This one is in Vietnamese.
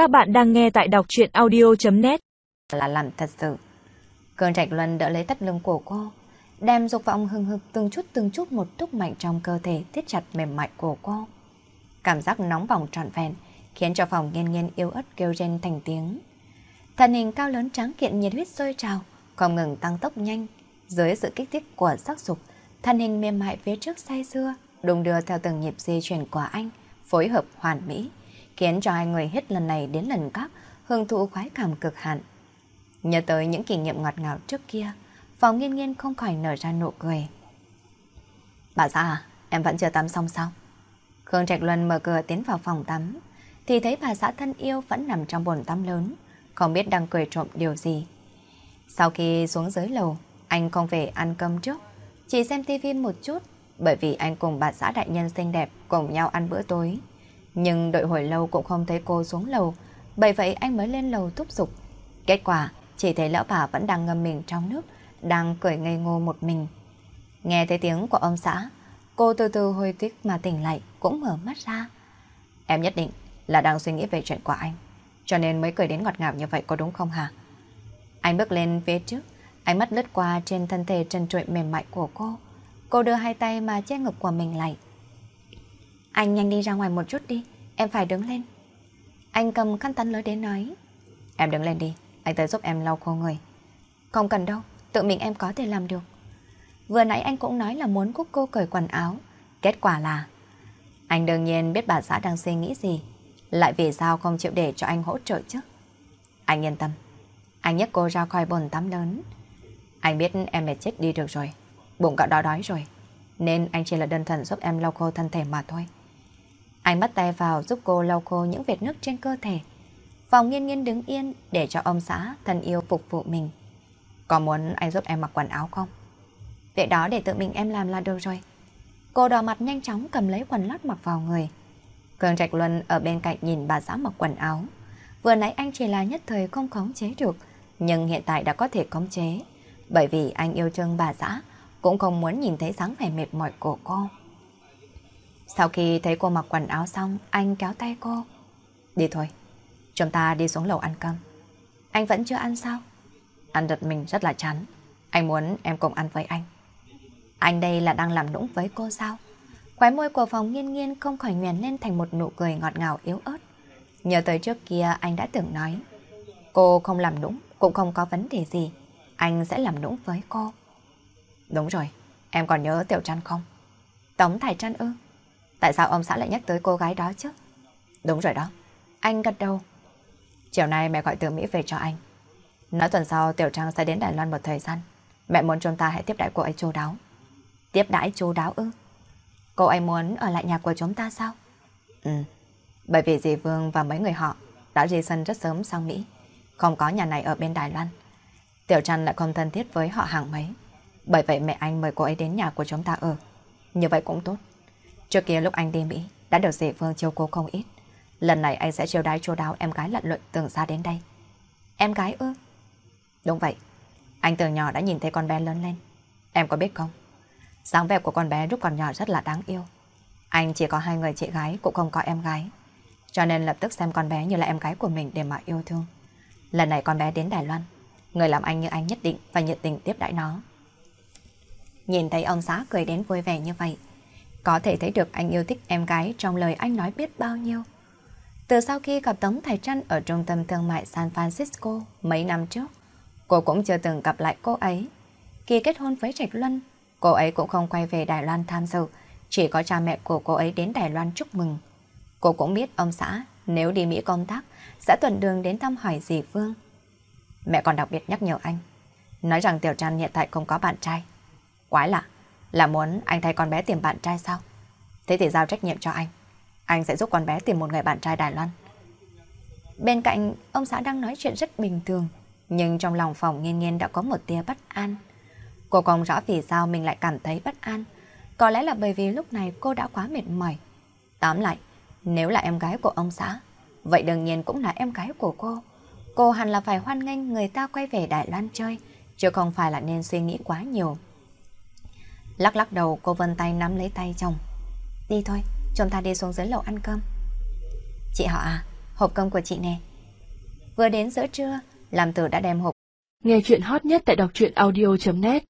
Các bạn đang nghe tại đọc chuyện audio.net Là làm thật sự. Cơn Trạch Luân đỡ lấy tất lưng của cô, đem dục vọng hừng hực từng chút từng chút một thúc mạnh trong cơ thể thiết chặt mềm mại của cô. Cảm giác nóng bỏng trọn vẹn khiến cho phòng nghiên nghiên yếu ớt kêu rên thành tiếng. Thân hình cao lớn trắng kiện nhiệt huyết sôi trào, không ngừng tăng tốc nhanh. Dưới sự kích thích của sắc dục, thân hình mềm mại phía trước say xưa, đùng đưa theo từng nhịp di chuyển của anh, phối hợp hoàn mỹ, khiến cho hai người hết lần này đến lần khác hưởng thụ khoái cảm cực hạn. Nhớ tới những kỷ niệm ngọt ngào trước kia, phòng nghiên nghiên không khỏi nở ra nụ cười. Bà xã à, em vẫn chưa tắm xong sao? Khương Trạch Luân mở cửa tiến vào phòng tắm, thì thấy bà xã thân yêu vẫn nằm trong bồn tắm lớn, không biết đang cười trộm điều gì. Sau khi xuống dưới lầu, anh không về ăn cơm trước, chỉ xem tivi một chút, bởi vì anh cùng bà xã đại nhân xinh đẹp cùng nhau ăn bữa tối. Nhưng đợi hồi lâu cũng không thấy cô xuống lầu, bởi vậy anh mới lên lầu thúc giục. Kết quả, chỉ thấy lão bà vẫn đang ngâm mình trong nước, đang cười ngây ngô một mình. Nghe thấy tiếng của ông xã, cô từ từ hồi tiếc mà tỉnh lại, cũng mở mắt ra. Em nhất định là đang suy nghĩ về chuyện của anh, cho nên mới cười đến ngọt ngào như vậy có đúng không hả? Anh bước lên phía trước, ánh mắt lướt qua trên thân thể trần trụi mềm mại của cô. Cô đưa hai tay mà che ngực của mình lại. Anh nhanh đi ra ngoài một chút đi, em phải đứng lên. Anh cầm khăn tắm lưới đến nói. Em đứng lên đi, anh tới giúp em lau khô người. Không cần đâu, tự mình em có thể làm được. Vừa nãy anh cũng nói là muốn cúc cô cởi quần áo. Kết quả là... Anh đương nhiên biết bà xã đang suy nghĩ gì. Lại vì sao không chịu để cho anh hỗ trợ chứ? Anh yên tâm. Anh nhấc cô ra khỏi bồn tắm lớn. Anh biết em mệt chết đi được rồi. Bụng cậu đói đói rồi. Nên anh chỉ là đơn thuần giúp em lau khô thân thể mà thôi. Anh bắt tay vào giúp cô lau khô những vệt nước trên cơ thể. Phòng nghiên nghiên đứng yên để cho ông xã thân yêu phục vụ mình. Có muốn anh giúp em mặc quần áo không? Việc đó để tự mình em làm là được rồi. Cô đỏ mặt nhanh chóng cầm lấy quần lót mặc vào người. Cường Trạch Luân ở bên cạnh nhìn bà xã mặc quần áo. Vừa nãy anh chỉ là nhất thời không khống chế được, nhưng hiện tại đã có thể khống chế. Bởi vì anh yêu thương bà xã, cũng không muốn nhìn thấy dáng vẻ mệt mỏi của cô. Sau khi thấy cô mặc quần áo xong, anh kéo tay cô. Đi thôi, chúng ta đi xuống lầu ăn cơm. Anh vẫn chưa ăn sao? Ăn đợt mình rất là chán. Anh muốn em cùng ăn với anh. Anh đây là đang làm nũng với cô sao? Khóe môi của phòng nghiên nghiên không khỏi nhoèn lên thành một nụ cười ngọt ngào yếu ớt. Nhớ tới trước kia anh đã từng nói. Cô không làm nũng, cũng không có vấn đề gì. Anh sẽ làm nũng với cô. Đúng rồi, em còn nhớ Tiểu Trăn không? Tống Thải Trăn ư? Tại sao ông xã lại nhắc tới cô gái đó chứ? Đúng rồi đó. Anh gật đầu. Chiều nay mẹ gọi từ Mỹ về cho anh. Nói tuần sau Tiểu Trang sẽ đến Đài Loan một thời gian. Mẹ muốn chúng ta hãy tiếp đãi cô ấy chu đáo. Tiếp đãi chu đáo ư? Cô ấy muốn ở lại nhà của chúng ta sao? Ừ. Bởi vì dì Vương và mấy người họ đã di sân rất sớm sang Mỹ. Không có nhà này ở bên Đài Loan. Tiểu Trăn lại không thân thiết với họ hàng mấy. Bởi vậy mẹ anh mời cô ấy đến nhà của chúng ta ở. Như vậy cũng tốt. Trước kia lúc anh đi Mỹ, đã được dì Phương chiêu cô không ít. Lần này anh sẽ chiêu đái chu đáo em gái lận luận tưởng ra đến đây. Em gái ư? Đúng vậy. Anh từ nhỏ đã nhìn thấy con bé lớn lên. Em có biết không? dáng vẻ của con bé lúc còn nhỏ rất là đáng yêu. Anh chỉ có hai người chị gái cũng không có em gái. Cho nên lập tức xem con bé như là em gái của mình để mà yêu thương. Lần này con bé đến Đài Loan. Người làm anh như anh nhất định và nhiệt tình tiếp đãi nó. Nhìn thấy ông xã cười đến vui vẻ như vậy. Có thể thấy được anh yêu thích em gái trong lời anh nói biết bao nhiêu. Từ sau khi gặp Tống Thái Trăn ở trung tâm thương mại San Francisco mấy năm trước, cô cũng chưa từng gặp lại cô ấy. Khi kết hôn với Trạch Luân, cô ấy cũng không quay về Đài Loan tham dự, chỉ có cha mẹ của cô ấy đến Đài Loan chúc mừng. Cô cũng biết ông xã nếu đi Mỹ công tác sẽ tuần đường đến thăm hỏi dì Phương. Mẹ còn đặc biệt nhắc nhở anh, nói rằng Tiểu Trăn hiện tại không có bạn trai. Quái lạ, là muốn anh thay con bé tìm bạn trai sao? Thế thì giao trách nhiệm cho anh. Anh sẽ giúp con bé tìm một người bạn trai Đài Loan. Bên cạnh, ông xã đang nói chuyện rất bình thường, nhưng trong lòng phòng nghiên nghiên đã có một tia bất an. Cô không rõ vì sao mình lại cảm thấy bất an. Có lẽ là bởi vì lúc này cô đã quá mệt mỏi. Tóm lại, nếu là em gái của ông xã, vậy đương nhiên cũng là em gái của cô. Cô hẳn là phải hoan nghênh người ta quay về Đài Loan chơi, chứ không phải là nên suy nghĩ quá nhiều. Lắc lắc đầu cô vân tay nắm lấy tay chồng. Đi thôi, chúng ta đi xuống dưới lầu ăn cơm. Chị họ à, hộp cơm của chị nè, Vừa đến giữa trưa, làm tử đã đem hộp. Nghe chuyện hot nhất tại đọc truyện audio.net